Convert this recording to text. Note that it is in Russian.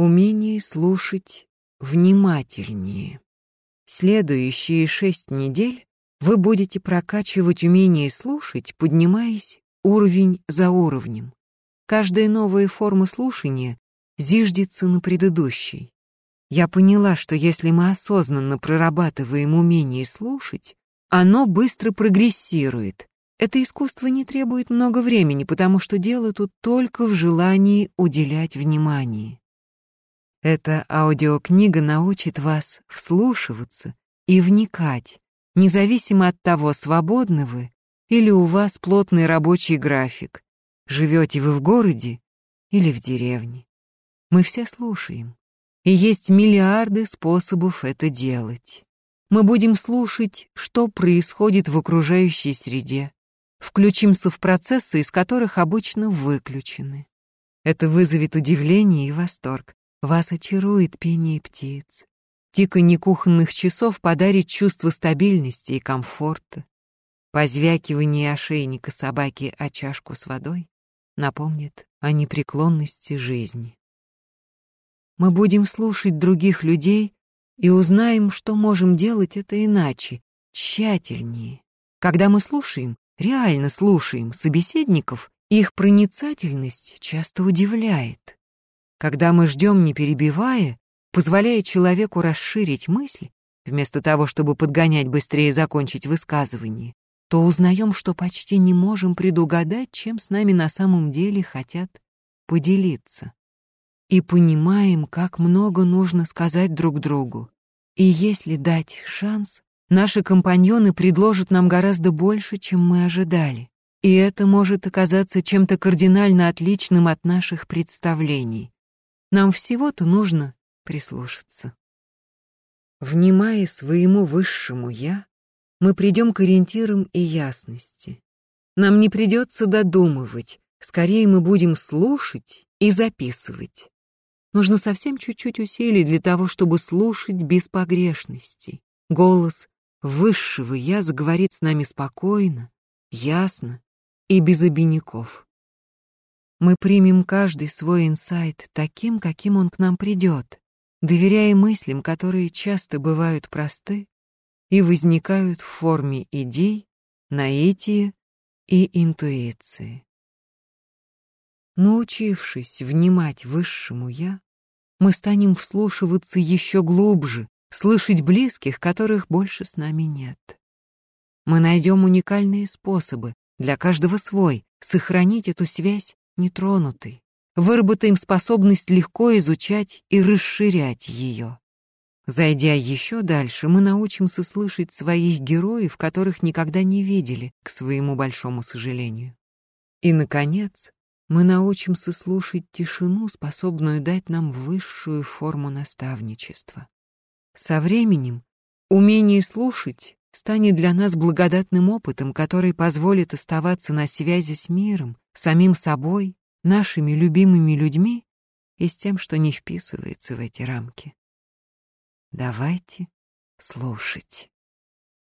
Умение слушать внимательнее. Следующие шесть недель вы будете прокачивать умение слушать, поднимаясь уровень за уровнем. Каждая новая форма слушания зиждется на предыдущей. Я поняла, что если мы осознанно прорабатываем умение слушать, оно быстро прогрессирует. Это искусство не требует много времени, потому что дело тут только в желании уделять внимание. Эта аудиокнига научит вас вслушиваться и вникать, независимо от того, свободны вы или у вас плотный рабочий график, живете вы в городе или в деревне. Мы все слушаем, и есть миллиарды способов это делать. Мы будем слушать, что происходит в окружающей среде, включимся в процессы, из которых обычно выключены. Это вызовет удивление и восторг, вас очарует пение птиц. Тиканье кухонных часов подарит чувство стабильности и комфорта. Позвякивание ошейника собаки о чашку с водой напомнит о непреклонности жизни. Мы будем слушать других людей и узнаем, что можем делать это иначе, тщательнее. Когда мы слушаем, реально слушаем собеседников, их проницательность часто удивляет. Когда мы ждем, не перебивая, позволяя человеку расширить мысль, вместо того, чтобы подгонять быстрее закончить высказывание, то узнаем, что почти не можем предугадать, чем с нами на самом деле хотят поделиться. И понимаем, как много нужно сказать друг другу. И если дать шанс, наши компаньоны предложат нам гораздо больше, чем мы ожидали. И это может оказаться чем-то кардинально отличным от наших представлений. Нам всего-то нужно прислушаться. Внимая своему высшему «я», мы придем к ориентирам и ясности. Нам не придется додумывать, скорее мы будем слушать и записывать. Нужно совсем чуть-чуть усилий для того, чтобы слушать без погрешностей. Голос высшего «я» заговорит с нами спокойно, ясно и без обиняков. Мы примем каждый свой инсайт таким, каким он к нам придет, доверяя мыслям, которые часто бывают просты и возникают в форме идей, наития и интуиции. Научившись внимать высшему «я», мы станем вслушиваться еще глубже, слышать близких, которых больше с нами нет. Мы найдем уникальные способы, для каждого свой, сохранить эту связь нетронутой. Выработаем способность легко изучать и расширять ее. Зайдя еще дальше, мы научимся слышать своих героев, которых никогда не видели, к своему большому сожалению. И, наконец, мы научимся слушать тишину, способную дать нам высшую форму наставничества. Со временем умение слушать станет для нас благодатным опытом, который позволит оставаться на связи с миром, самим собой нашими любимыми людьми и с тем, что не вписывается в эти рамки. Давайте слушать.